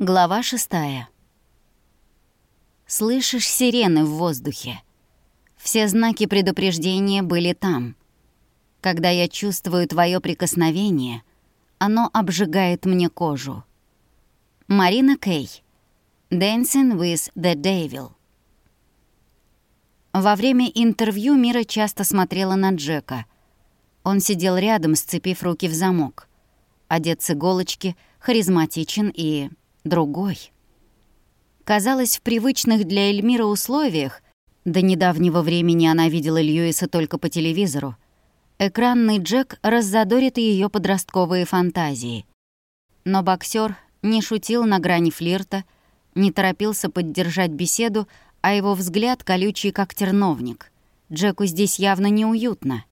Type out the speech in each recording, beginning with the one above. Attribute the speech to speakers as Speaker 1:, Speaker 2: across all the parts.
Speaker 1: Глава шестая. Слышишь сирены в воздухе. Все знаки предупреждения были там. Когда я чувствую твое прикосновение, оно обжигает мне кожу. Марина Кей. Dancing with the Devil. Во время интервью Мира часто смотрела на Джека. Он сидел рядом, сцепив руки в замок. Одет с иголочки, харизматичен и другой. Казалось, в привычных для Эльмира условиях, до недавнего времени она видела Льюиса только по телевизору, экранный Джек раззадорит ее подростковые фантазии. Но боксер не шутил на грани флирта, не торопился поддержать беседу, а его взгляд колючий, как терновник. Джеку здесь явно неуютно.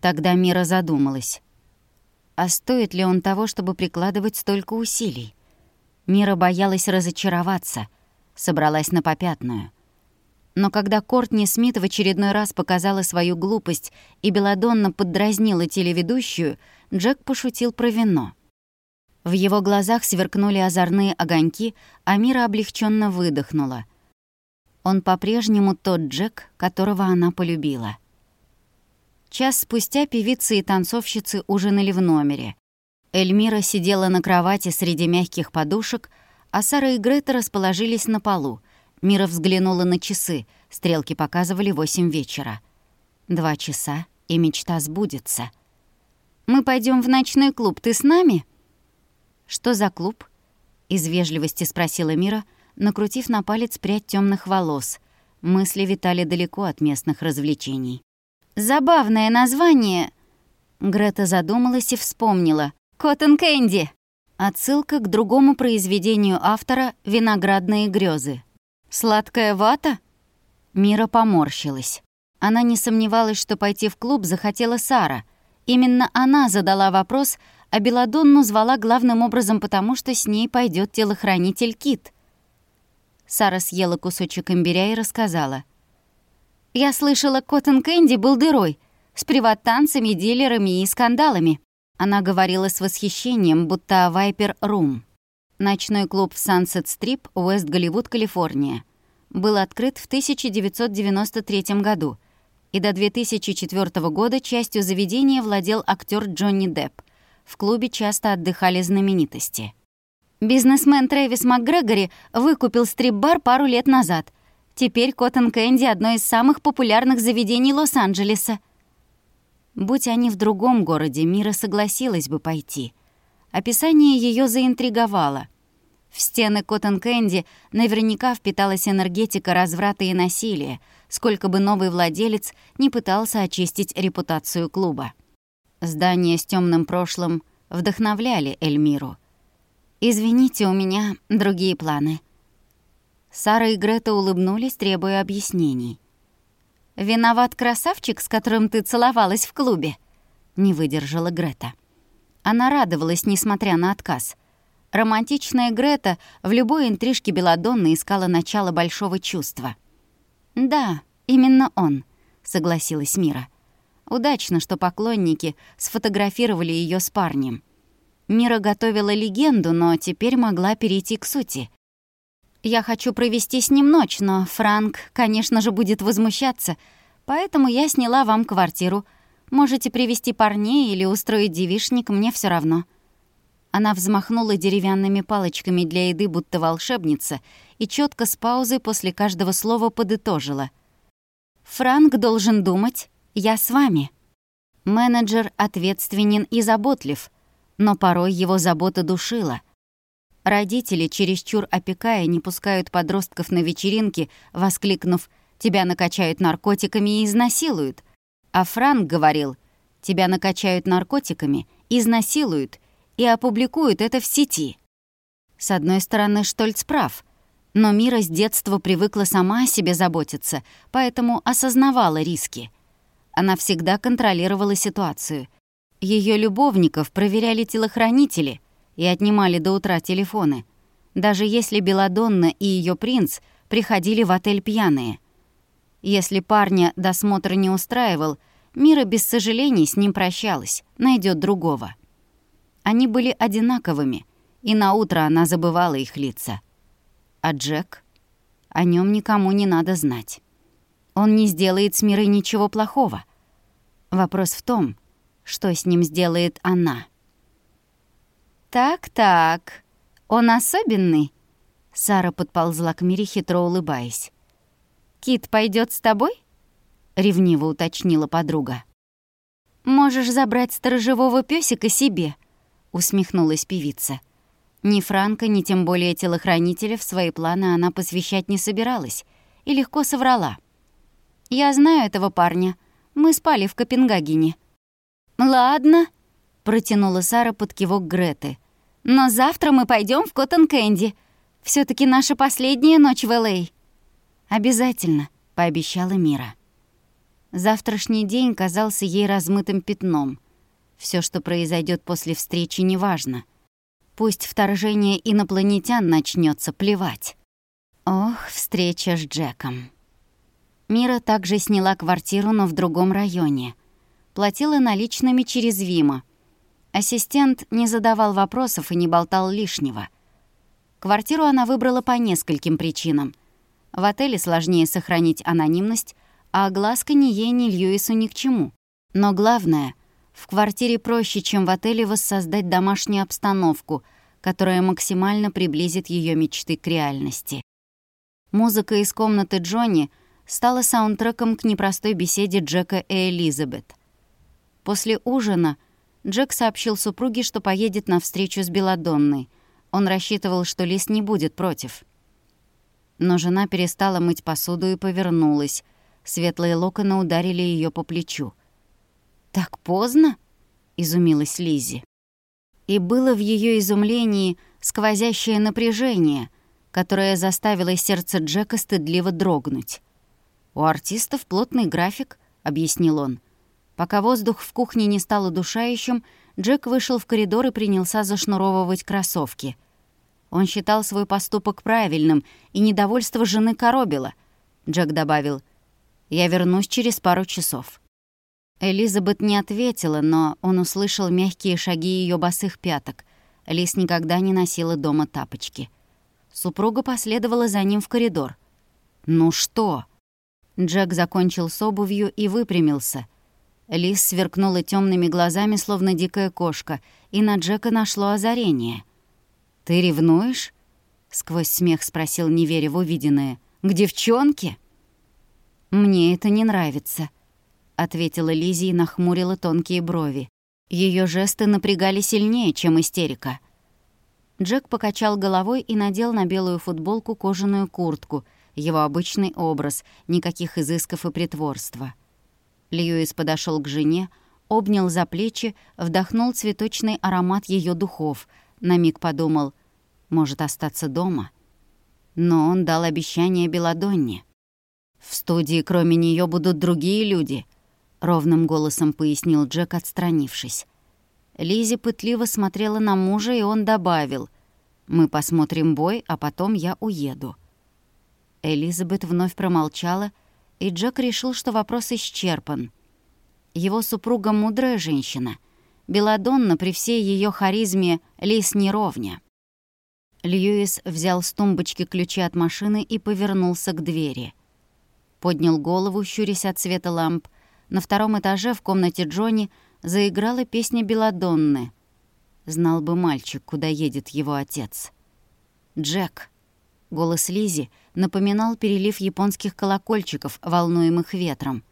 Speaker 1: Тогда Мира задумалась. А стоит ли он того, чтобы прикладывать столько усилий? Мира боялась разочароваться, собралась на попятную. Но когда Кортни Смит в очередной раз показала свою глупость и Беладонна поддразнила телеведущую, Джек пошутил про вино. В его глазах сверкнули озорные огоньки, а Мира облегченно выдохнула. Он по-прежнему тот Джек, которого она полюбила. Час спустя певицы и танцовщицы ужинали в номере. Эльмира сидела на кровати среди мягких подушек, а Сара и Грета расположились на полу. Мира взглянула на часы, стрелки показывали восемь вечера. Два часа, и мечта сбудется. «Мы пойдем в ночной клуб, ты с нами?» «Что за клуб?» — из вежливости спросила Мира, накрутив на палец прядь темных волос. Мысли витали далеко от местных развлечений. «Забавное название!» Грета задумалась и вспомнила. «Коттон Кэнди!» Отсылка к другому произведению автора «Виноградные грезы». «Сладкая вата?» Мира поморщилась. Она не сомневалась, что пойти в клуб захотела Сара. Именно она задала вопрос, а Беладонну звала главным образом потому, что с ней пойдет телохранитель Кит. Сара съела кусочек имбиря и рассказала. «Я слышала, Коттон Кэнди был дырой, с приват-танцами, дилерами и скандалами. Она говорила с восхищением, будто Вайпер Рум. Ночной клуб в Сансет Стрип, Уэст Голливуд, Калифорния. Был открыт в 1993 году, и до 2004 года частью заведения владел актер Джонни Депп. В клубе часто отдыхали знаменитости. Бизнесмен Трэвис МакГрегори выкупил стрип-бар пару лет назад. Теперь Коттон Кэнди — одно из самых популярных заведений Лос-Анджелеса. Будь они в другом городе, Мира согласилась бы пойти. Описание ее заинтриговало. В стены Коттон Кэнди наверняка впиталась энергетика разврата и насилия, сколько бы новый владелец не пытался очистить репутацию клуба. Здания с темным прошлым вдохновляли Эльмиру. «Извините, у меня другие планы». Сара и Грета улыбнулись, требуя объяснений. «Виноват красавчик, с которым ты целовалась в клубе?» — не выдержала Грета. Она радовалась, несмотря на отказ. Романтичная Грета в любой интрижке Беладонны искала начало большого чувства. «Да, именно он», — согласилась Мира. Удачно, что поклонники сфотографировали ее с парнем. Мира готовила легенду, но теперь могла перейти к сути. Я хочу провести с ним ночь, но Франк, конечно же, будет возмущаться, поэтому я сняла вам квартиру. Можете привести парней или устроить девишник, мне все равно». Она взмахнула деревянными палочками для еды, будто волшебница, и четко с паузой после каждого слова подытожила. «Франк должен думать, я с вами». Менеджер ответственен и заботлив, но порой его забота душила — Родители, чересчур опекая, не пускают подростков на вечеринки, воскликнув «тебя накачают наркотиками и изнасилуют». А Франк говорил «тебя накачают наркотиками, изнасилуют и опубликуют это в сети». С одной стороны, Штольц прав, но Мира с детства привыкла сама о себе заботиться, поэтому осознавала риски. Она всегда контролировала ситуацию. Ее любовников проверяли телохранители, и отнимали до утра телефоны, даже если Беладонна и ее принц приходили в отель пьяные. Если парня досмотр не устраивал, Мира без сожалений с ним прощалась, найдет другого. Они были одинаковыми, и на утро она забывала их лица. А Джек? О нем никому не надо знать. Он не сделает с Мирой ничего плохого. Вопрос в том, что с ним сделает она. «Так-так, он особенный?» Сара подползла к Мире, хитро улыбаясь. «Кит пойдет с тобой?» — ревниво уточнила подруга. «Можешь забрать сторожевого пёсика себе», — усмехнулась певица. Ни Франка, ни тем более телохранителя в свои планы она посвящать не собиралась и легко соврала. «Я знаю этого парня. Мы спали в Копенгагене». «Ладно», — протянула Сара под кивок Греты. «Но завтра мы пойдем в Коттон Кэнди. все таки наша последняя ночь в Л.А.» «Обязательно», — пообещала Мира. Завтрашний день казался ей размытым пятном. Все, что произойдет после встречи, неважно. Пусть вторжение инопланетян начнется плевать. Ох, встреча с Джеком. Мира также сняла квартиру, но в другом районе. Платила наличными через Вима. Ассистент не задавал вопросов и не болтал лишнего. Квартиру она выбрала по нескольким причинам — в отеле сложнее сохранить анонимность, а огласка ни ей, ни Льюису ни к чему. Но главное, в квартире проще, чем в отеле, воссоздать домашнюю обстановку, которая максимально приблизит ее мечты к реальности. Музыка из комнаты Джонни стала саундтреком к непростой беседе Джека и Элизабет. После ужина Джек сообщил супруге, что поедет на встречу с Беладонной. Он рассчитывал, что Лис не будет против — но жена перестала мыть посуду и повернулась. Светлые локоны ударили ее по плечу. «Так поздно?» — изумилась Лизи. И было в ее изумлении сквозящее напряжение, которое заставило сердце Джека стыдливо дрогнуть. «У артистов плотный график», — объяснил он. Пока воздух в кухне не стал удушающим, Джек вышел в коридор и принялся зашнуровывать кроссовки — он считал свой поступок правильным, и недовольство жены коробило. Джек добавил, «Я вернусь через пару часов». Элизабет не ответила, но он услышал мягкие шаги ее босых пяток. Лис никогда не носила дома тапочки. Супруга последовала за ним в коридор. «Ну что?» Джек закончил с обувью и выпрямился. Лис сверкнула темными глазами, словно дикая кошка, и на Джека нашло озарение — «Ты ревнуешь?» — сквозь смех спросил, не веря в увиденное. «К девчонке?» «Мне это не нравится», — ответила Лизи и нахмурила тонкие брови. Ее жесты напрягали сильнее, чем истерика. Джек покачал головой и надел на белую футболку кожаную куртку, его обычный образ, никаких изысков и притворства. Льюис подошел к жене, обнял за плечи, вдохнул цветочный аромат ее духов — на миг подумал, может остаться дома. Но он дал обещание Беладонне. «В студии кроме нее будут другие люди», — ровным голосом пояснил Джек, отстранившись. Лизи пытливо смотрела на мужа, и он добавил, «Мы посмотрим бой, а потом я уеду». Элизабет вновь промолчала, и Джек решил, что вопрос исчерпан. Его супруга мудрая женщина — Беладонна при всей ее харизме лис неровня. Льюис взял с тумбочки ключи от машины и повернулся к двери. Поднял голову, щурясь от света ламп. На втором этаже в комнате Джонни заиграла песня Беладонны. Знал бы мальчик, куда едет его отец. «Джек». Голос Лизи напоминал перелив японских колокольчиков, волнуемых ветром.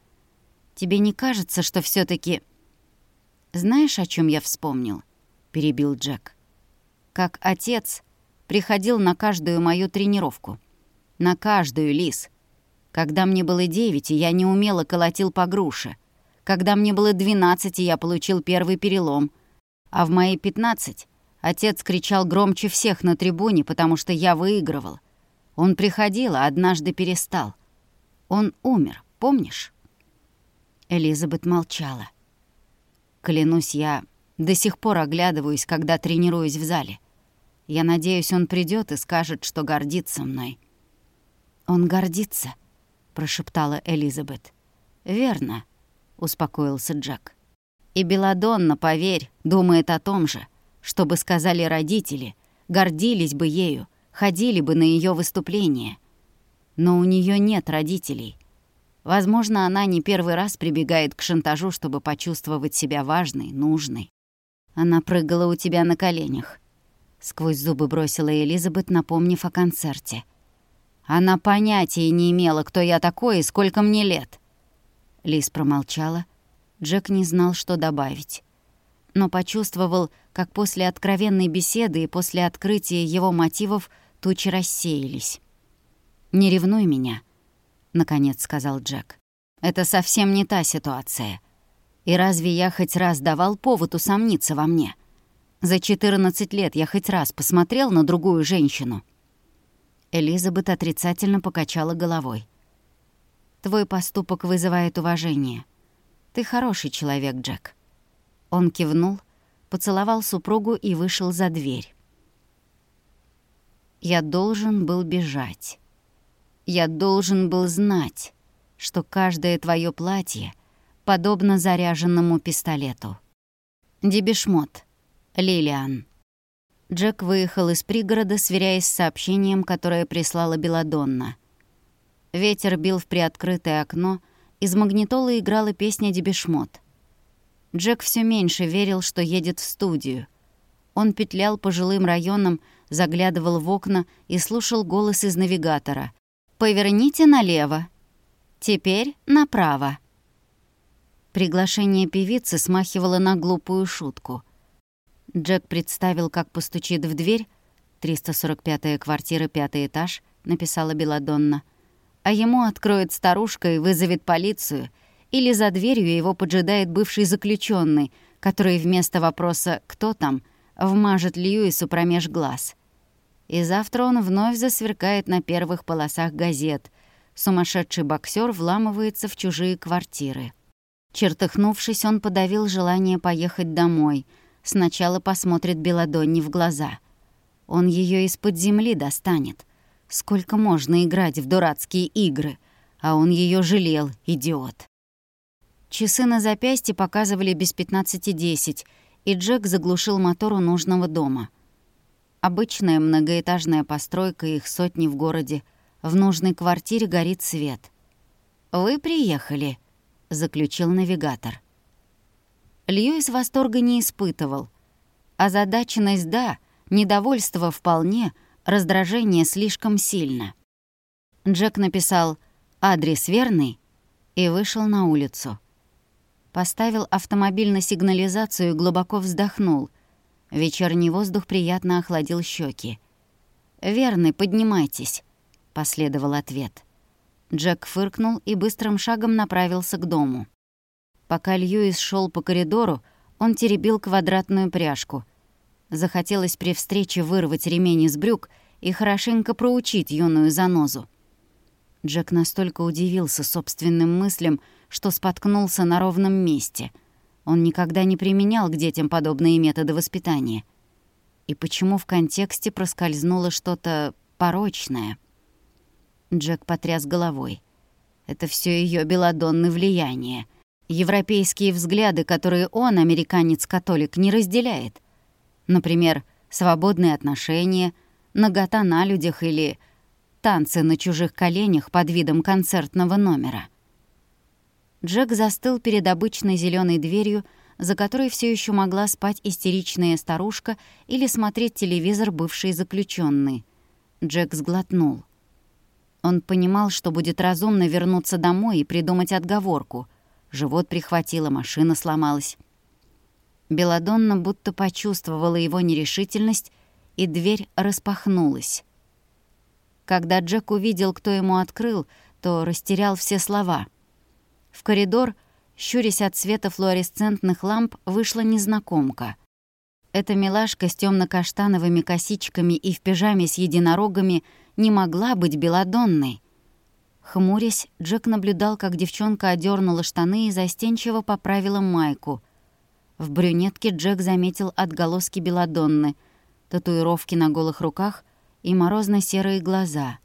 Speaker 1: «Тебе не кажется, что все таки «Знаешь, о чем я вспомнил?» — перебил Джек. «Как отец приходил на каждую мою тренировку. На каждую, Лис. Когда мне было девять, и я неумело колотил по груше. Когда мне было двенадцать, и я получил первый перелом. А в мои пятнадцать отец кричал громче всех на трибуне, потому что я выигрывал. Он приходил, а однажды перестал. Он умер, помнишь?» Элизабет молчала. Клянусь, я до сих пор оглядываюсь, когда тренируюсь в зале. Я надеюсь, он придет и скажет, что гордится мной. «Он гордится», — прошептала Элизабет. «Верно», — успокоился Джек. «И Беладонна, поверь, думает о том же, чтобы сказали родители, гордились бы ею, ходили бы на ее выступления. Но у нее нет родителей. Возможно, она не первый раз прибегает к шантажу, чтобы почувствовать себя важной, нужной. Она прыгала у тебя на коленях. Сквозь зубы бросила Элизабет, напомнив о концерте. Она понятия не имела, кто я такой и сколько мне лет. Лиз промолчала. Джек не знал, что добавить. Но почувствовал, как после откровенной беседы и после открытия его мотивов тучи рассеялись. «Не ревнуй меня», — наконец сказал Джек. «Это совсем не та ситуация. И разве я хоть раз давал повод усомниться во мне? За 14 лет я хоть раз посмотрел на другую женщину». Элизабет отрицательно покачала головой. «Твой поступок вызывает уважение. Ты хороший человек, Джек». Он кивнул, поцеловал супругу и вышел за дверь. «Я должен был бежать». Я должен был знать, что каждое твое платье подобно заряженному пистолету. Дебишмот. Лилиан. Джек выехал из пригорода, сверяясь с сообщением, которое прислала Беладонна. Ветер бил в приоткрытое окно, из магнитолы играла песня «Дебишмот». Джек все меньше верил, что едет в студию. Он петлял по жилым районам, заглядывал в окна и слушал голос из навигатора. Поверните налево. Теперь направо. Приглашение певицы смахивало на глупую шутку. Джек представил, как постучит в дверь. 345-я квартира, пятый этаж, написала Беладонна. А ему откроет старушка и вызовет полицию. Или за дверью его поджидает бывший заключенный, который вместо вопроса «Кто там?» Вмажет Льюису промеж глаз — и завтра он вновь засверкает на первых полосах газет. Сумасшедший боксер вламывается в чужие квартиры. Чертыхнувшись, он подавил желание поехать домой. Сначала посмотрит Беладонне в глаза. Он ее из-под земли достанет. Сколько можно играть в дурацкие игры? А он ее жалел, идиот. Часы на запястье показывали без пятнадцати десять, и Джек заглушил мотор у нужного дома — Обычная многоэтажная постройка, их сотни в городе. В нужной квартире горит свет. «Вы приехали», — заключил навигатор. Льюис восторга не испытывал. Озадаченность — да, недовольство — вполне, раздражение слишком сильно. Джек написал «адрес верный» и вышел на улицу. Поставил автомобиль на сигнализацию и глубоко вздохнул — Вечерний воздух приятно охладил щеки. «Верный, поднимайтесь», — последовал ответ. Джек фыркнул и быстрым шагом направился к дому. Пока Льюис шел по коридору, он теребил квадратную пряжку. Захотелось при встрече вырвать ремень из брюк и хорошенько проучить юную занозу. Джек настолько удивился собственным мыслям, что споткнулся на ровном месте — он никогда не применял к детям подобные методы воспитания. И почему в контексте проскользнуло что-то порочное? Джек потряс головой. Это все ее белодонное влияние. Европейские взгляды, которые он, американец-католик, не разделяет. Например, свободные отношения, нагота на людях или танцы на чужих коленях под видом концертного номера. Джек застыл перед обычной зеленой дверью, за которой все еще могла спать истеричная старушка или смотреть телевизор бывший заключенный. Джек сглотнул. Он понимал, что будет разумно вернуться домой и придумать отговорку. Живот прихватило, машина сломалась. Беладонна будто почувствовала его нерешительность, и дверь распахнулась. Когда Джек увидел, кто ему открыл, то растерял все слова — в коридор, щурясь от света флуоресцентных ламп, вышла незнакомка. Эта милашка с темно каштановыми косичками и в пижаме с единорогами не могла быть белодонной. Хмурясь, Джек наблюдал, как девчонка одернула штаны и застенчиво поправила майку. В брюнетке Джек заметил отголоски белодонны, татуировки на голых руках и морозно-серые глаза.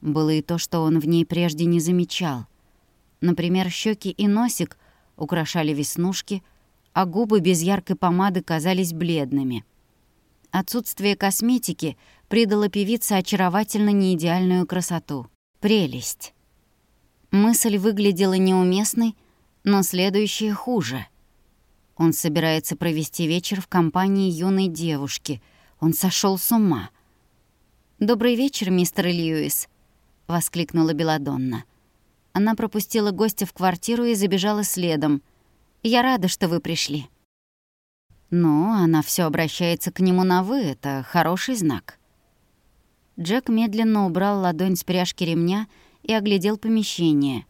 Speaker 1: Было и то, что он в ней прежде не замечал — Например, щеки и носик украшали веснушки, а губы без яркой помады казались бледными. Отсутствие косметики придало певице очаровательно неидеальную красоту. Прелесть. Мысль выглядела неуместной, но следующее хуже. Он собирается провести вечер в компании юной девушки. Он сошел с ума. «Добрый вечер, мистер Льюис», — воскликнула Беладонна. Она пропустила гостя в квартиру и забежала следом. «Я рада, что вы пришли». Но она все обращается к нему на «вы», это хороший знак. Джек медленно убрал ладонь с пряжки ремня и оглядел помещение.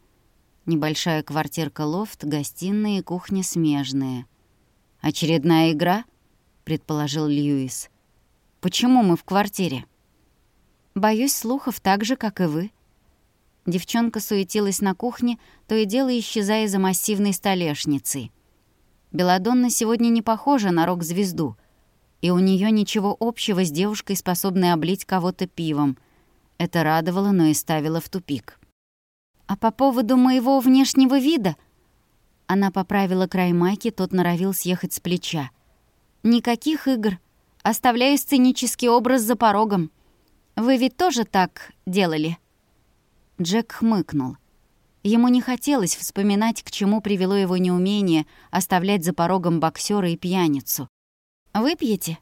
Speaker 1: Небольшая квартирка-лофт, гостиная и кухня смежные. «Очередная игра?» — предположил Льюис. «Почему мы в квартире?» «Боюсь слухов так же, как и вы». Девчонка суетилась на кухне, то и дело исчезая за массивной столешницей. Беладонна сегодня не похожа на рок-звезду, и у нее ничего общего с девушкой, способной облить кого-то пивом. Это радовало, но и ставило в тупик. «А по поводу моего внешнего вида...» Она поправила край майки, тот норовил съехать с плеча. «Никаких игр. Оставляю сценический образ за порогом. Вы ведь тоже так делали?» Джек хмыкнул. Ему не хотелось вспоминать, к чему привело его неумение оставлять за порогом боксера и пьяницу. «Выпьете?»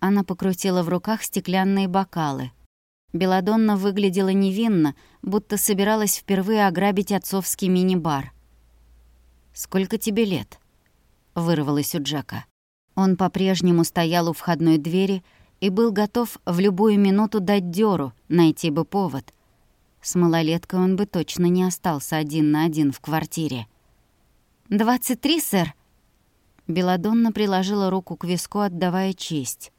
Speaker 1: Она покрутила в руках стеклянные бокалы. Беладонна выглядела невинно, будто собиралась впервые ограбить отцовский мини-бар. «Сколько тебе лет?» — вырвалось у Джека. Он по-прежнему стоял у входной двери и был готов в любую минуту дать дёру, найти бы повод. С малолеткой он бы точно не остался один на один в квартире. «Двадцать три, сэр?» Беладонна приложила руку к виску, отдавая честь.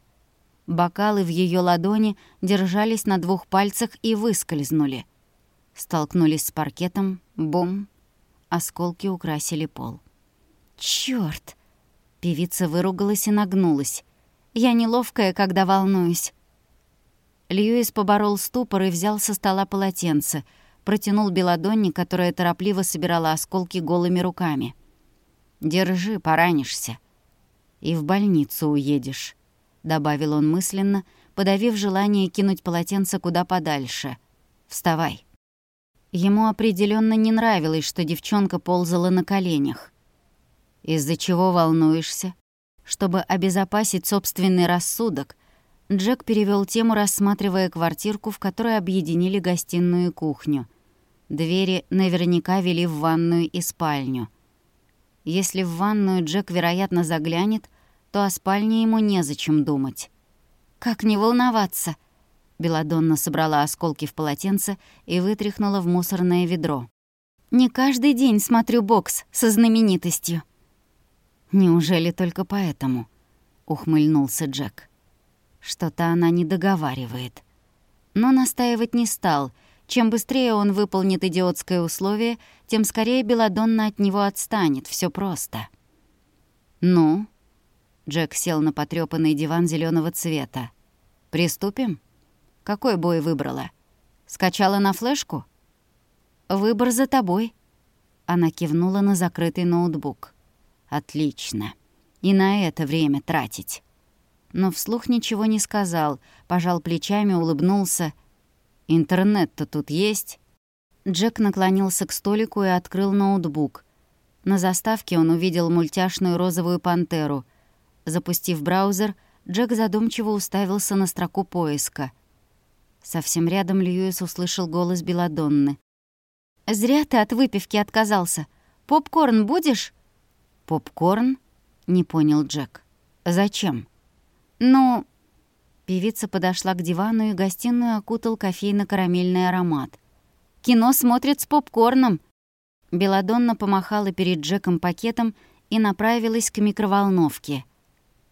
Speaker 1: Бокалы в ее ладони держались на двух пальцах и выскользнули. Столкнулись с паркетом, бум, осколки украсили пол. «Чёрт!» Певица выругалась и нагнулась. «Я неловкая, когда волнуюсь. Льюис поборол ступор и взял со стола полотенце, протянул Беладонне, которая торопливо собирала осколки голыми руками. «Держи, поранишься. И в больницу уедешь», — добавил он мысленно, подавив желание кинуть полотенце куда подальше. «Вставай». Ему определенно не нравилось, что девчонка ползала на коленях. «Из-за чего волнуешься?» Чтобы обезопасить собственный рассудок — Джек перевел тему, рассматривая квартирку, в которой объединили гостиную и кухню. Двери наверняка вели в ванную и спальню. Если в ванную Джек, вероятно, заглянет, то о спальне ему незачем думать. «Как не волноваться?» Беладонна собрала осколки в полотенце и вытряхнула в мусорное ведро. «Не каждый день смотрю бокс со знаменитостью». «Неужели только поэтому?» — ухмыльнулся Джек. Что-то она не договаривает. Но настаивать не стал. Чем быстрее он выполнит идиотское условие, тем скорее Беладонна от него отстанет. Все просто. «Ну?» Джек сел на потрёпанный диван зеленого цвета. «Приступим? Какой бой выбрала? Скачала на флешку?» «Выбор за тобой». Она кивнула на закрытый ноутбук. «Отлично. И на это время тратить но вслух ничего не сказал, пожал плечами, улыбнулся. «Интернет-то тут есть?» Джек наклонился к столику и открыл ноутбук. На заставке он увидел мультяшную розовую пантеру. Запустив браузер, Джек задумчиво уставился на строку поиска. Совсем рядом Льюис услышал голос Беладонны. «Зря ты от выпивки отказался. Попкорн будешь?» «Попкорн?» — не понял Джек. «Зачем?» «Ну...» Певица подошла к дивану и гостиную окутал кофейно-карамельный аромат. «Кино смотрит с попкорном!» Беладонна помахала перед Джеком пакетом и направилась к микроволновке.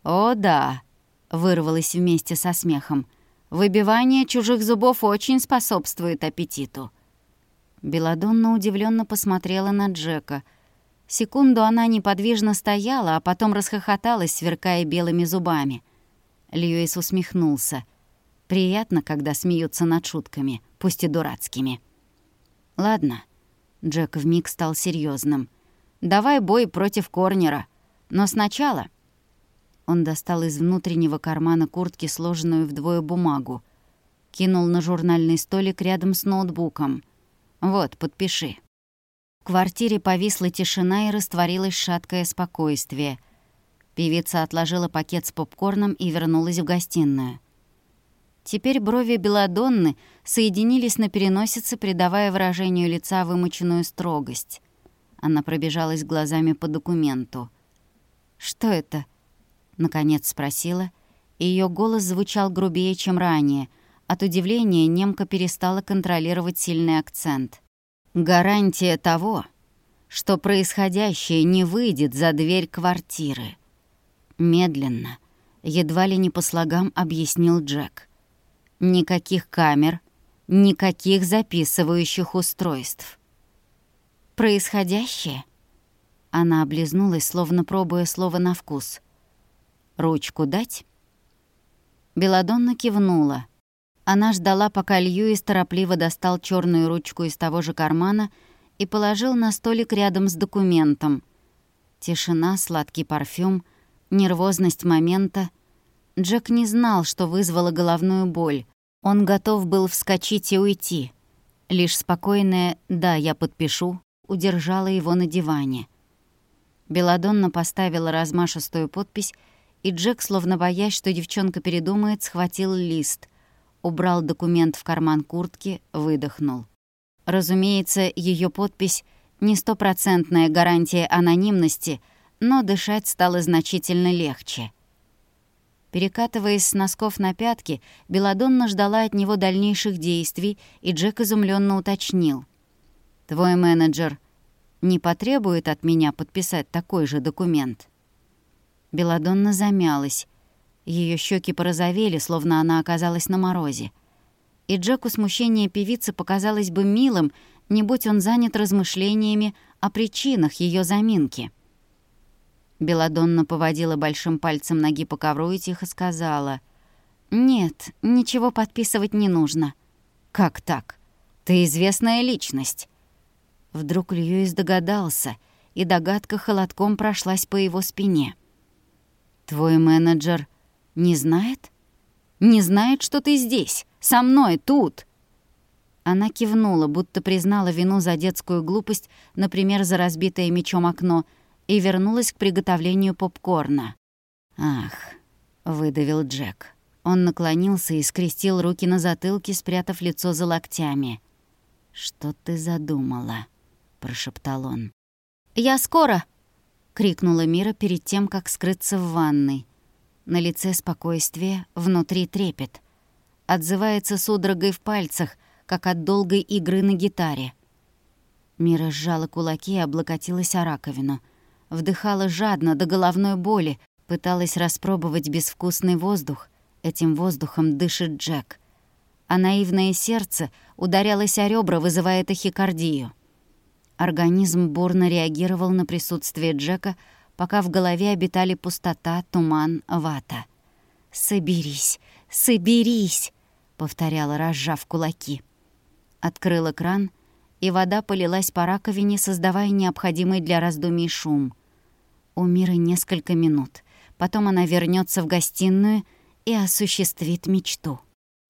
Speaker 1: «О, да!» — вырвалась вместе со смехом. «Выбивание чужих зубов очень способствует аппетиту». Беладонна удивленно посмотрела на Джека. Секунду она неподвижно стояла, а потом расхохоталась, сверкая белыми зубами — Льюис усмехнулся. Приятно, когда смеются над шутками, пусть и дурацкими. Ладно. Джек вмиг стал серьезным. Давай бой против Корнера. Но сначала... Он достал из внутреннего кармана куртки сложенную вдвое бумагу. Кинул на журнальный столик рядом с ноутбуком. «Вот, подпиши». В квартире повисла тишина и растворилось шаткое спокойствие. Певица отложила пакет с попкорном и вернулась в гостиную. Теперь брови Беладонны соединились на переносице, придавая выражению лица вымученную строгость. Она пробежалась глазами по документу. «Что это?» — наконец спросила, и её голос звучал грубее, чем ранее. От удивления немка перестала контролировать сильный акцент. «Гарантия того, что происходящее не выйдет за дверь квартиры». Медленно, едва ли не по слогам объяснил Джек. «Никаких камер, никаких записывающих устройств». «Происходящее?» Она облизнулась, словно пробуя слово на вкус. «Ручку дать?» Беладонна кивнула. Она ждала, пока Льюис торопливо достал черную ручку из того же кармана и положил на столик рядом с документом. Тишина, сладкий парфюм, нервозность момента. Джек не знал, что вызвало головную боль. Он готов был вскочить и уйти. Лишь спокойное «да, я подпишу» удержало его на диване. Беладонна поставила размашистую подпись и Джек, словно боясь, что девчонка передумает, схватил лист, убрал документ в карман куртки, выдохнул. Разумеется, ее подпись — не стопроцентная гарантия анонимности, но дышать стало значительно легче. Перекатываясь с носков на пятки, Беладонна ждала от него дальнейших действий, и Джек изумленно уточнил. «Твой менеджер не потребует от меня подписать такой же документ?» Беладонна замялась. Ее щеки порозовели, словно она оказалась на морозе. И Джеку смущение певицы показалось бы милым, не будь он занят размышлениями о причинах ее заминки. Беладонна поводила большим пальцем ноги по ковру и тихо сказала. «Нет, ничего подписывать не нужно». «Как так? Ты известная личность». Вдруг Льюис догадался, и догадка холодком прошлась по его спине. «Твой менеджер не знает? Не знает, что ты здесь, со мной, тут?» Она кивнула, будто признала вину за детскую глупость, например, за разбитое мечом окно, и вернулась к приготовлению попкорна. «Ах», — выдавил Джек. Он наклонился и скрестил руки на затылке, спрятав лицо за локтями. «Что ты задумала?» — прошептал он. «Я скоро!» крикнула Мира перед тем, как скрыться в ванной. На лице спокойствие, внутри трепет. Отзывается судорогой в пальцах, как от долгой игры на гитаре. Мира сжала кулаки и облокотилась о раковину. Вдыхала жадно, до головной боли, пыталась распробовать безвкусный воздух. Этим воздухом дышит Джек. А наивное сердце ударялось о ребра, вызывая тахикардию. Организм бурно реагировал на присутствие Джека, пока в голове обитали пустота, туман, вата. «Соберись, соберись!» — повторяла, разжав кулаки. Открыла кран, и вода полилась по раковине, создавая необходимый для раздумий шум. У Миры несколько минут. Потом она вернется в гостиную и осуществит мечту.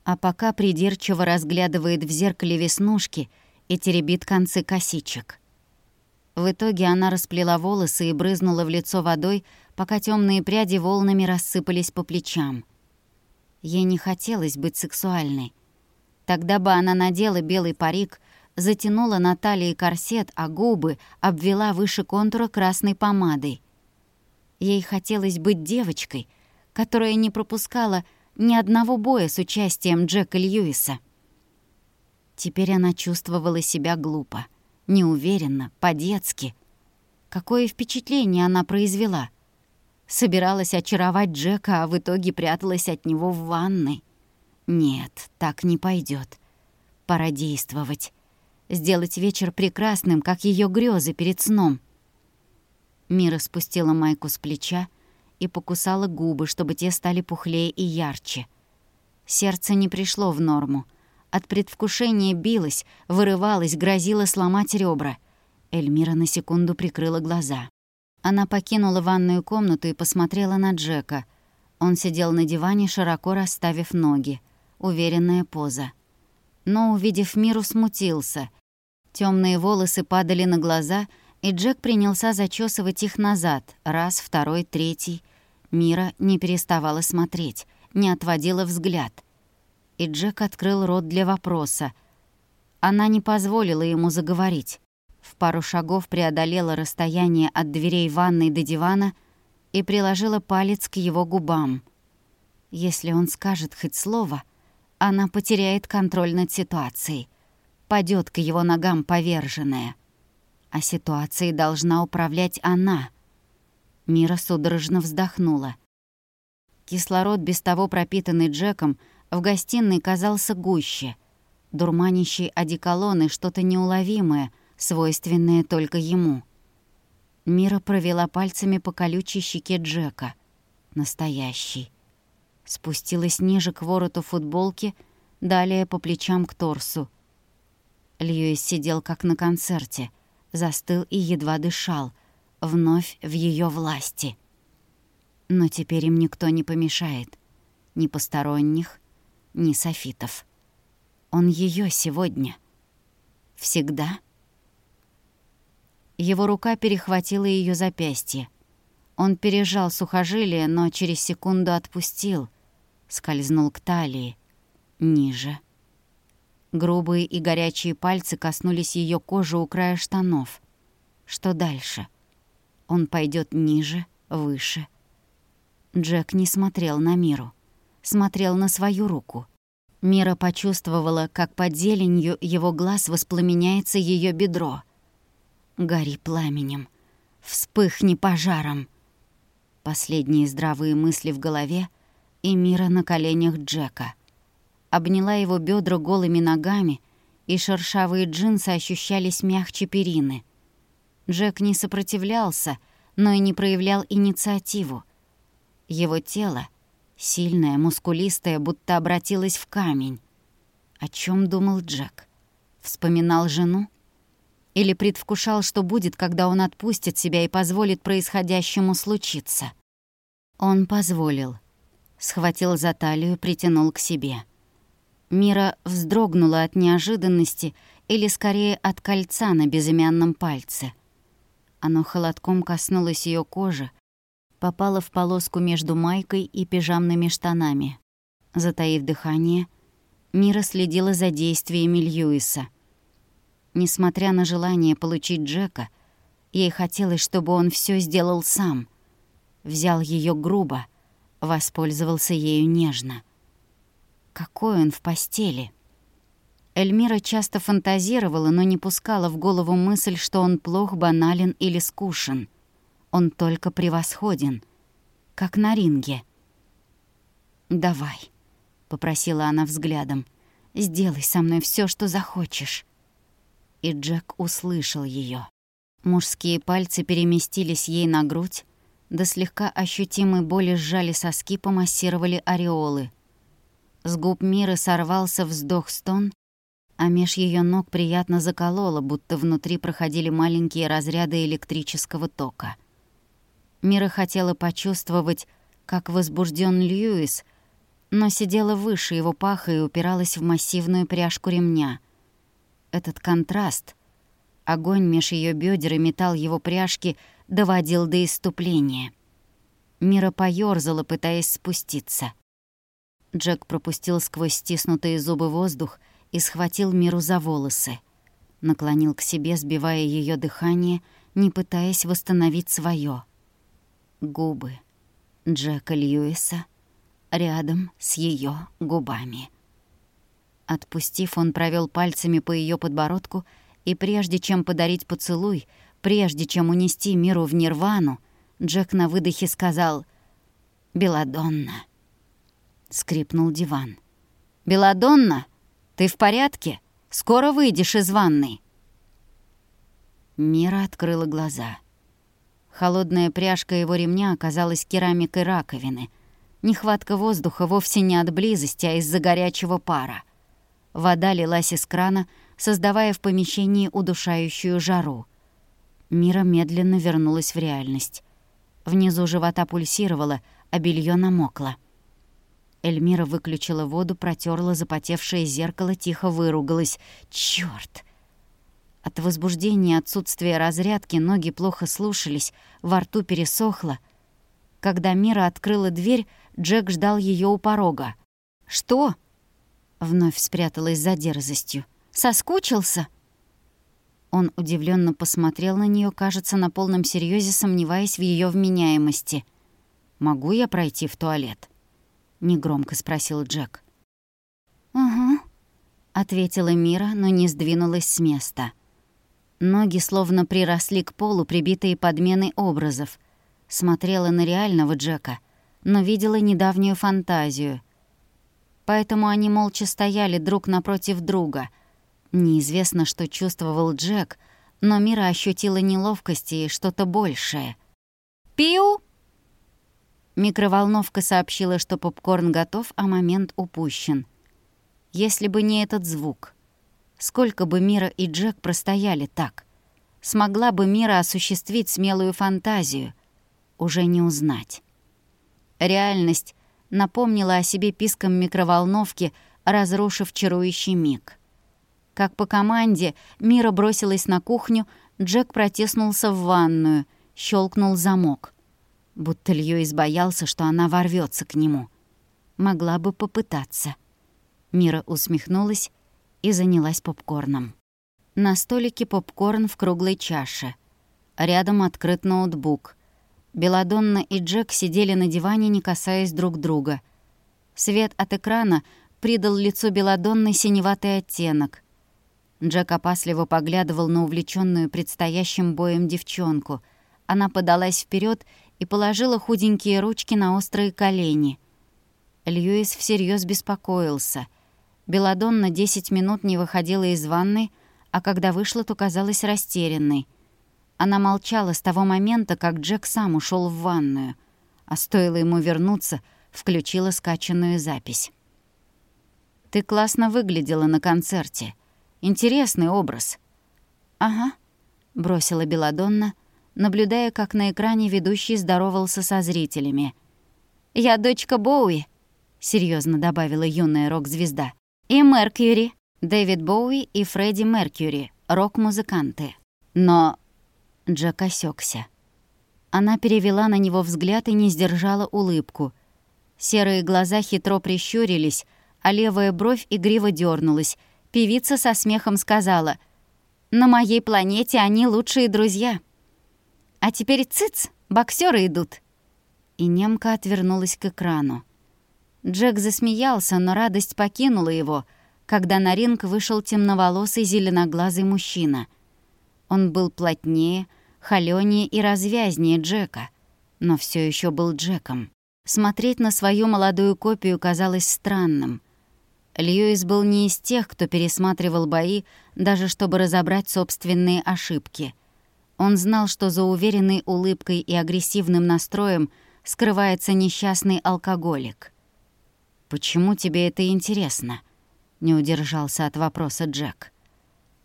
Speaker 1: А пока придирчиво разглядывает в зеркале веснушки — и теребит концы косичек. В итоге она расплела волосы и брызнула в лицо водой, пока темные пряди волнами рассыпались по плечам. Ей не хотелось быть сексуальной. Тогда бы она надела белый парик, затянула на талии корсет, а губы обвела выше контура красной помадой. Ей хотелось быть девочкой, которая не пропускала ни одного боя с участием Джека Льюиса. Теперь она чувствовала себя глупо, неуверенно, по-детски. Какое впечатление она произвела? Собиралась очаровать Джека, а в итоге пряталась от него в ванной. Нет, так не пойдет. Пора действовать. Сделать вечер прекрасным, как ее грезы перед сном. Мира спустила майку с плеча и покусала губы, чтобы те стали пухлее и ярче. Сердце не пришло в норму — от предвкушения билась, вырывалась, грозила сломать ребра. Эльмира на секунду прикрыла глаза. Она покинула ванную комнату и посмотрела на Джека. Он сидел на диване, широко расставив ноги. Уверенная поза. Но, увидев миру, смутился. Темные волосы падали на глаза, и Джек принялся зачесывать их назад, раз, второй, третий. Мира не переставала смотреть, не отводила взгляд. И Джек открыл рот для вопроса. Она не позволила ему заговорить. В пару шагов преодолела расстояние от дверей ванной до дивана и приложила палец к его губам. Если он скажет хоть слово, она потеряет контроль над ситуацией, падет к его ногам поверженная. А ситуацией должна управлять она. Мира судорожно вздохнула. Кислород, без того пропитанный Джеком, в гостиной казался гуще. Дурманящий одеколон и что-то неуловимое — свойственное только ему. Мира провела пальцами по колючей щеке Джека. Настоящий. Спустилась ниже к вороту футболки, далее по плечам к торсу. Льюис сидел как на концерте, застыл и едва дышал, вновь в ее власти. Но теперь им никто не помешает. Ни посторонних, ни софитов. Он ее сегодня. Всегда его рука перехватила ее запястье. Он пережал сухожилие, но через секунду отпустил. Скользнул к талии. Ниже. Грубые и горячие пальцы коснулись ее кожи у края штанов. Что дальше? Он пойдет ниже, выше. Джек не смотрел на Миру. Смотрел на свою руку. Мира почувствовала, как под зеленью его глаз воспламеняется ее бедро — Гори пламенем, вспыхни пожаром. Последние здравые мысли в голове и мира на коленях Джека. Обняла его бедра голыми ногами, и шершавые джинсы ощущались мягче перины. Джек не сопротивлялся, но и не проявлял инициативу. Его тело, сильное, мускулистое, будто обратилось в камень. О чем думал Джек? Вспоминал жену? Или предвкушал, что будет, когда он отпустит себя и позволит происходящему случиться. Он позволил. Схватил за талию, притянул к себе. Мира вздрогнула от неожиданности или скорее от кольца на безымянном пальце. Оно холодком коснулось ее кожи, попало в полоску между майкой и пижамными штанами. Затаив дыхание, Мира следила за действиями Льюиса — Несмотря на желание получить Джека, ей хотелось, чтобы он все сделал сам. Взял ее грубо, воспользовался ею нежно. Какой он в постели. Эльмира часто фантазировала, но не пускала в голову мысль, что он плох, банален или скушен. Он только превосходен, как на ринге. «Давай», — попросила она взглядом, — «сделай со мной все, что захочешь» и Джек услышал ее. Мужские пальцы переместились ей на грудь, до слегка ощутимой боли сжали соски, помассировали ореолы. С губ Миры сорвался вздох-стон, а меж ее ног приятно закололо, будто внутри проходили маленькие разряды электрического тока. Мира хотела почувствовать, как возбужден Льюис, но сидела выше его паха и упиралась в массивную пряжку ремня. Этот контраст, огонь меж ее бедер и металл его пряжки доводил до иступления. Мира поёрзала, пытаясь спуститься. Джек пропустил сквозь стиснутые зубы воздух и схватил Миру за волосы. Наклонил к себе, сбивая ее дыхание, не пытаясь восстановить свое. Губы Джека Льюиса рядом с ее губами. Отпустив, он провел пальцами по ее подбородку, и прежде чем подарить поцелуй, прежде чем унести миру в нирвану, Джек на выдохе сказал «Беладонна». Скрипнул диван. «Беладонна, ты в порядке? Скоро выйдешь из ванной». Мира открыла глаза. Холодная пряжка его ремня оказалась керамикой раковины. Нехватка воздуха вовсе не от близости, а из-за горячего пара — Вода лилась из крана, создавая в помещении удушающую жару. Мира медленно вернулась в реальность. Внизу живота пульсировало, а белье намокло. Эльмира выключила воду, протерла запотевшее зеркало, тихо выругалась. Чёрт! От возбуждения отсутствия разрядки ноги плохо слушались, во рту пересохло. Когда Мира открыла дверь, Джек ждал ее у порога. «Что?» Вновь спряталась за дерзостью. «Соскучился?» Он удивленно посмотрел на нее, кажется, на полном серьезе сомневаясь в ее вменяемости. «Могу я пройти в туалет?» — негромко спросил Джек.
Speaker 2: «Угу», —
Speaker 1: ответила Мира, но не сдвинулась с места. Ноги словно приросли к полу, прибитые подменой образов. Смотрела на реального Джека, но видела недавнюю фантазию. Поэтому они молча стояли друг напротив друга. Неизвестно, что чувствовал Джек, но Мира ощутила неловкость и что-то большее. «Пиу!» Микроволновка сообщила, что попкорн готов, а момент упущен. Если бы не этот звук. Сколько бы Мира и Джек простояли так? Смогла бы Мира осуществить смелую фантазию? Уже не узнать. Реальность напомнила о себе писком микроволновки, разрушив чарующий миг. Как по команде, Мира бросилась на кухню, Джек протиснулся в ванную, щелкнул замок будто Льюис боялся, что она ворвется к нему. Могла бы попытаться. Мира усмехнулась и занялась попкорном. На столике попкорн в круглой чаше. Рядом открыт ноутбук. Беладонна и Джек сидели на диване, не касаясь друг друга. Свет от экрана придал лицу Беладонны синеватый оттенок. Джек опасливо поглядывал на увлеченную предстоящим боем девчонку. Она подалась вперед и положила худенькие ручки на острые колени. Льюис всерьез беспокоился. Беладонна десять минут не выходила из ванной, а когда вышла, то казалась растерянной. Она молчала с того момента, как Джек сам ушел в ванную, а стоило ему вернуться, включила скачанную запись. «Ты классно выглядела на концерте. Интересный образ». «Ага», — бросила Беладонна, — наблюдая, как на экране ведущий здоровался со зрителями. «Я дочка Боуи», — серьезно добавила юная рок-звезда. «И Меркьюри, Дэвид Боуи и Фредди Меркьюри, рок-музыканты». Но Джек осекся. Она перевела на него взгляд и не сдержала улыбку. Серые глаза хитро прищурились, а левая бровь игриво дернулась. Певица со смехом сказала, «На моей планете они лучшие друзья». А теперь цыц, боксеры идут. И немка отвернулась к экрану. Джек засмеялся, но радость покинула его, когда на ринг вышел темноволосый зеленоглазый мужчина. Он был плотнее, холёнее и развязнее Джека, но все еще был Джеком. Смотреть на свою молодую копию казалось странным. Льюис был не из тех, кто пересматривал бои, даже чтобы разобрать собственные ошибки — он знал, что за уверенной улыбкой и агрессивным настроем скрывается несчастный алкоголик. «Почему тебе это интересно?» — не удержался от вопроса Джек.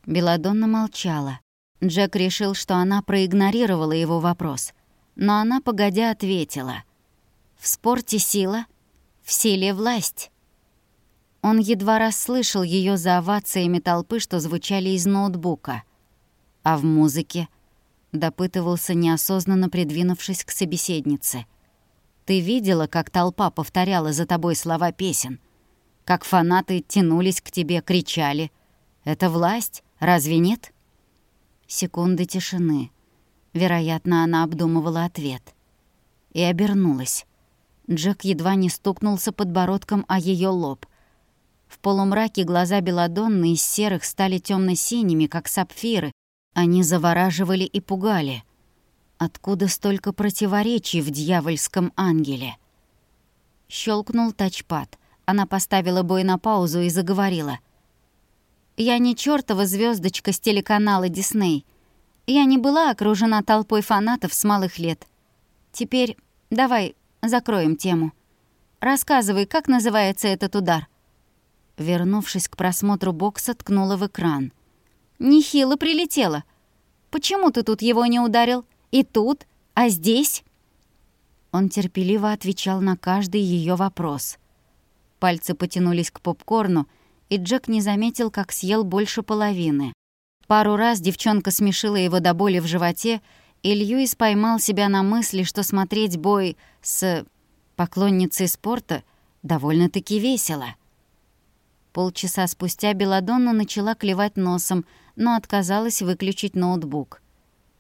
Speaker 1: Беладонна молчала. Джек решил, что она проигнорировала его вопрос, но она, погодя, ответила. «В спорте сила, в силе власть». Он едва расслышал ее за овациями толпы, что звучали из ноутбука. А в музыке — допытывался неосознанно придвинувшись к собеседнице. «Ты видела, как толпа повторяла за тобой слова песен? Как фанаты тянулись к тебе, кричали? Это власть, разве нет?» Секунды тишины. Вероятно, она обдумывала ответ. И обернулась. Джек едва не стукнулся подбородком о ее лоб. В полумраке глаза Беладонны из серых стали темно синими как сапфиры, они завораживали и пугали. Откуда столько противоречий в дьявольском ангеле? Щелкнул тачпад. Она поставила бой на паузу и заговорила. «Я не чёртова звездочка с телеканала Дисней. Я не была окружена толпой фанатов с малых лет. Теперь давай закроем тему. Рассказывай, как называется этот удар?» Вернувшись к просмотру бокса, ткнула в экран — Нехило прилетело. Почему ты тут его не ударил? И тут? А здесь?» Он терпеливо отвечал на каждый ее вопрос. Пальцы потянулись к попкорну, и Джек не заметил, как съел больше половины. Пару раз девчонка смешила его до боли в животе, и Льюис поймал себя на мысли, что смотреть бой с поклонницей спорта довольно-таки весело. Полчаса спустя Беладонна начала клевать носом, но отказалась выключить ноутбук.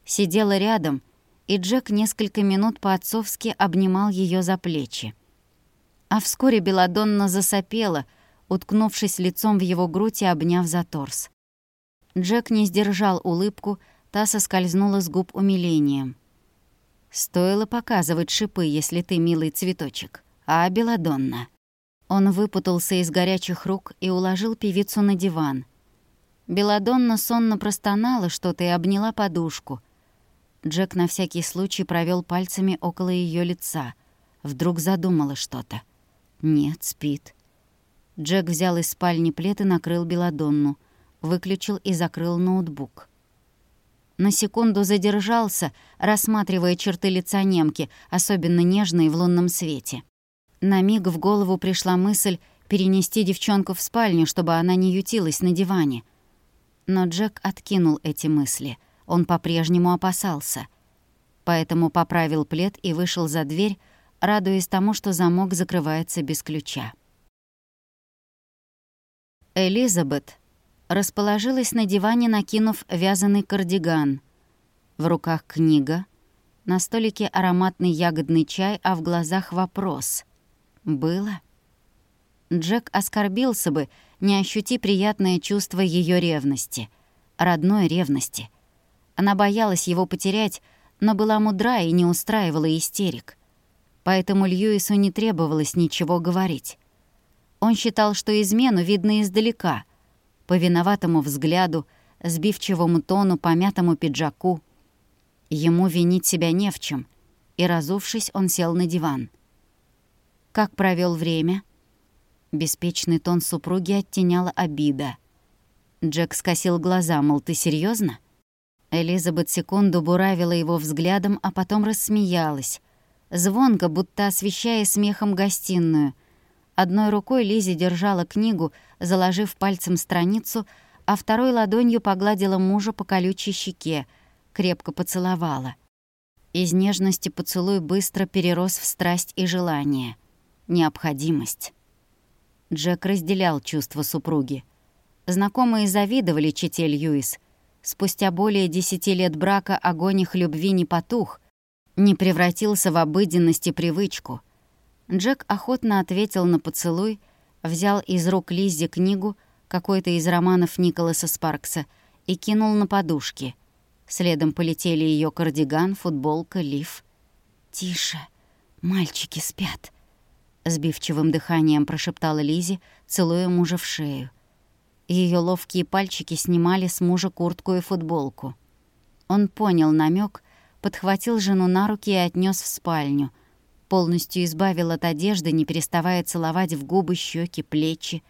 Speaker 1: Сидела рядом, и Джек несколько минут по-отцовски обнимал ее за плечи. А вскоре Беладонна засопела, уткнувшись лицом в его грудь и обняв за торс. Джек не сдержал улыбку, та соскользнула с губ умилением. «Стоило показывать шипы, если ты милый цветочек. А, Беладонна?» Он выпутался из горячих рук и уложил певицу на диван. Беладонна сонно простонала что-то и обняла подушку. Джек на всякий случай провел пальцами около ее лица. Вдруг задумала что-то. Нет, спит. Джек взял из спальни плед и накрыл Беладонну. Выключил и закрыл ноутбук. На секунду задержался, рассматривая черты лица немки, особенно нежные в лунном свете. На миг в голову пришла мысль перенести девчонку в спальню, чтобы она не ютилась на диване. Но Джек откинул эти мысли. Он по-прежнему опасался. Поэтому поправил плед и вышел за дверь, радуясь тому, что замок закрывается без ключа. Элизабет расположилась на диване, накинув вязаный кардиган. В руках книга, на столике ароматный ягодный чай, а в глазах вопрос — было. Джек оскорбился бы, не ощути приятное чувство ее ревности, родной ревности. Она боялась его потерять, но была мудра и не устраивала истерик. Поэтому Льюису не требовалось ничего говорить. Он считал, что измену видно издалека, по виноватому взгляду, сбивчивому тону, помятому пиджаку. Ему винить себя не в чем, и, разувшись, он сел на диван. Как провел время? Беспечный тон супруги оттеняла обида. Джек скосил глаза, мол, ты серьезно? Элизабет секунду буравила его взглядом, а потом рассмеялась. Звонко, будто освещая смехом гостиную. Одной рукой Лизи держала книгу, заложив пальцем страницу, а второй ладонью погладила мужа по колючей щеке, крепко поцеловала. Из нежности поцелуй быстро перерос в страсть и желание необходимость. Джек разделял чувства супруги. Знакомые завидовали чете Льюис. Спустя более десяти лет брака огонь их любви не потух, не превратился в обыденность и привычку. Джек охотно ответил на поцелуй, взял из рук Лиззи книгу, какой-то из романов Николаса Спаркса, и кинул на подушки. Следом полетели ее кардиган, футболка, лиф. «Тише, мальчики спят», Сбивчивым дыханием прошептала Лизи, целуя мужа в шею. Ее ловкие пальчики снимали с мужа куртку и футболку. Он понял намек, подхватил жену на руки и отнес в спальню. Полностью избавил от одежды, не переставая целовать в губы, щеки, плечи.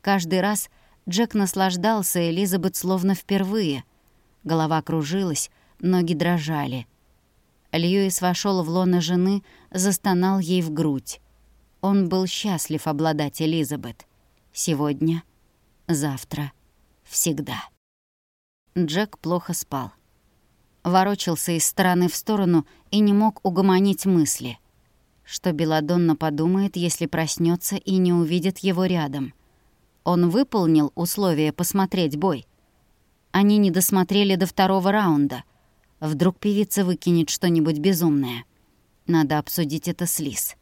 Speaker 1: Каждый раз Джек наслаждался Элизабет словно впервые. Голова кружилась, ноги дрожали. Льюис вошел в лоно жены, застонал ей в грудь. Он был счастлив обладать Элизабет. Сегодня, завтра, всегда. Джек плохо спал. Ворочался из стороны в сторону и не мог угомонить мысли. Что Беладонна подумает, если проснется и не увидит его рядом. Он выполнил условие посмотреть бой. Они не досмотрели до второго раунда. Вдруг певица выкинет что-нибудь безумное. Надо обсудить это с Лиз.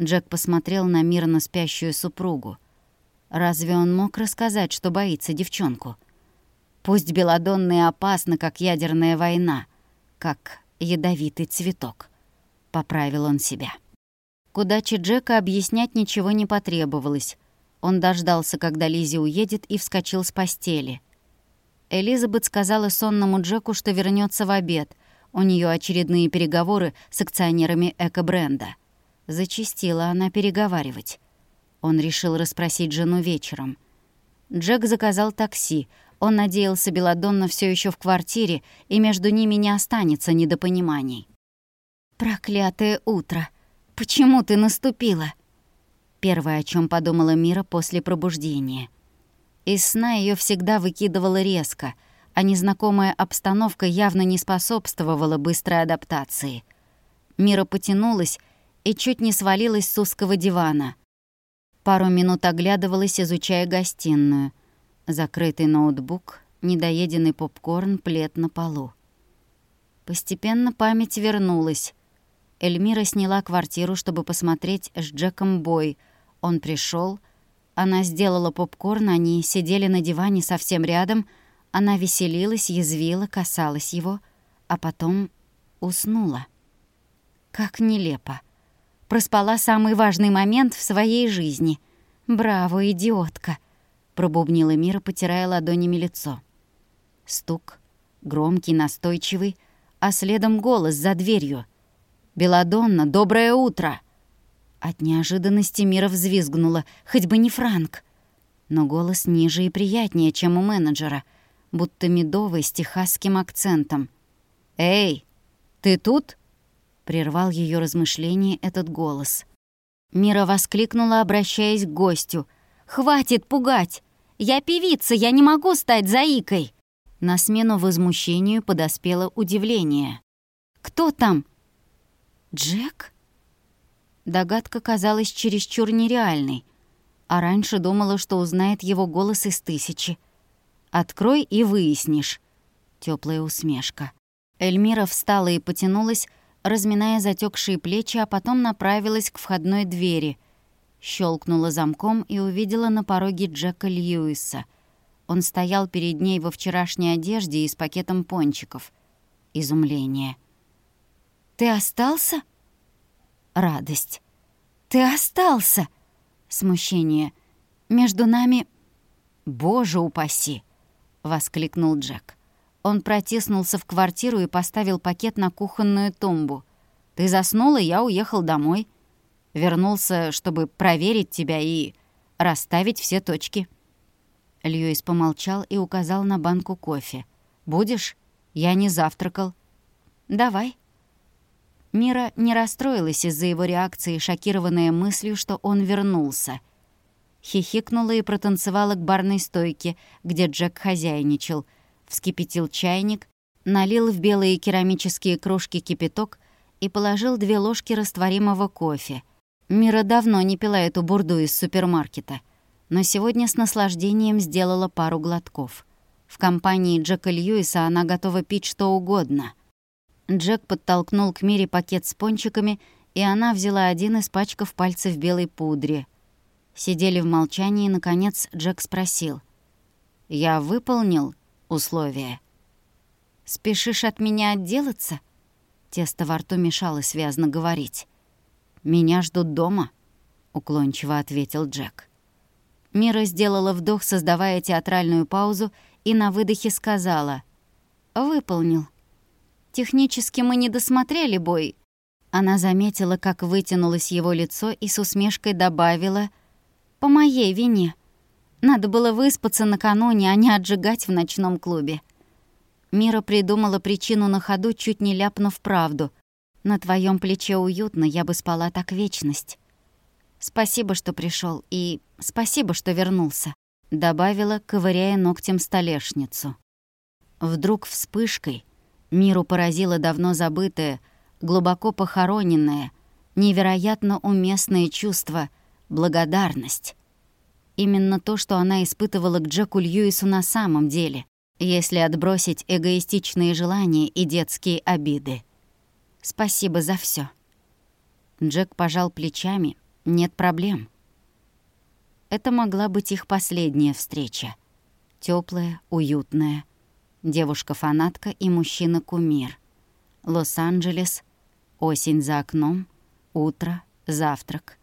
Speaker 1: Джек посмотрел на мирно спящую супругу. Разве он мог рассказать, что боится девчонку? Пусть Беладонна и опасна, как ядерная война, как ядовитый цветок. Поправил он себя. К удаче Джека объяснять ничего не потребовалось. Он дождался, когда Лизи уедет, и вскочил с постели. Элизабет сказала сонному Джеку, что вернется в обед. У нее очередные переговоры с акционерами эко-бренда. Зачистила она переговаривать. Он решил расспросить жену вечером. Джек заказал такси, Он надеялся, Беладонна все еще в квартире, и между ними не останется недопониманий. «Проклятое утро! Почему ты наступила?» Первое, о чем подумала Мира после пробуждения. Из сна ее всегда выкидывало резко, а незнакомая обстановка явно не способствовала быстрой адаптации. Мира потянулась и чуть не свалилась с узкого дивана. Пару минут оглядывалась, изучая гостиную. Закрытый ноутбук, недоеденный попкорн, плед на полу. Постепенно память вернулась. Эльмира сняла квартиру, чтобы посмотреть с Джеком бой. Он пришел, она сделала попкорн, они сидели на диване совсем рядом, она веселилась, язвила, касалась его, а потом уснула. Как нелепо. Проспала самый важный момент в своей жизни. Браво, идиотка пробубнила Мира, потирая ладонями лицо. Стук, громкий, настойчивый, а следом голос за дверью. «Беладонна, доброе утро!» От неожиданности Мира взвизгнула, хоть бы не Франк. Но голос ниже и приятнее, чем у менеджера, будто медовый с техасским акцентом. «Эй, ты тут?» — прервал ее размышление этот голос. Мира воскликнула, обращаясь к гостю. «Хватит пугать! Я певица, я не могу стать заикой!» На смену возмущению подоспело удивление. «Кто там?» «Джек?» Догадка казалась чересчур нереальной, а раньше думала, что узнает его голос из тысячи. «Открой и выяснишь». Теплая усмешка. Эльмира встала и потянулась, разминая затекшие плечи, а потом направилась к входной двери — Щелкнула замком и увидела на пороге Джека Льюиса. Он стоял перед ней во вчерашней одежде и с пакетом пончиков. Изумление. «Ты остался?» Радость. «Ты остался!» Смущение. «Между нами...» «Боже упаси!» — воскликнул Джек. Он протиснулся в квартиру и поставил пакет на кухонную тумбу. «Ты заснула, я уехал домой». Вернулся, чтобы проверить тебя и расставить все точки». Льюис помолчал и указал на банку кофе. «Будешь? Я не завтракал». «Давай». Мира не расстроилась из-за его реакции, шокированная мыслью, что он вернулся. Хихикнула и протанцевала к барной стойке, где Джек хозяйничал. Вскипятил чайник, налил в белые керамические кружки кипяток и положил две ложки растворимого кофе. Мира давно не пила эту бурду из супермаркета, но сегодня с наслаждением сделала пару глотков. В компании Джека Льюиса она готова пить что угодно. Джек подтолкнул к Мире пакет с пончиками, и она взяла один из пачков пальцев белой пудре. Сидели в молчании, и, наконец, Джек спросил. «Я выполнил условия?» «Спешишь от меня отделаться?» Тесто во рту мешало связно говорить. «Меня ждут дома», — уклончиво ответил Джек. Мира сделала вдох, создавая театральную паузу, и на выдохе сказала «Выполнил. Технически мы не досмотрели бой». Она заметила, как вытянулось его лицо и с усмешкой добавила «По моей вине. Надо было выспаться накануне, а не отжигать в ночном клубе». Мира придумала причину на ходу, чуть не ляпнув правду. На твоем плече уютно, я бы спала так вечность. Спасибо, что пришел, и спасибо, что вернулся», — добавила, ковыряя ногтем столешницу. Вдруг вспышкой миру поразило давно забытое, глубоко похороненное, невероятно уместное чувство — благодарность. Именно то, что она испытывала к Джеку Льюису на самом деле, если отбросить эгоистичные желания и детские обиды. Спасибо за все. Джек пожал плечами. Нет проблем. Это могла быть их последняя встреча. Теплая, уютная. Девушка-фанатка и мужчина-кумир. Лос-Анджелес. Осень за окном. Утро. Завтрак.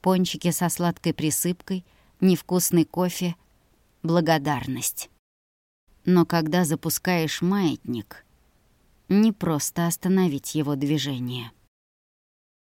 Speaker 1: Пончики со сладкой присыпкой. Невкусный кофе. Благодарность. Но когда запускаешь маятник — не просто остановить его движение.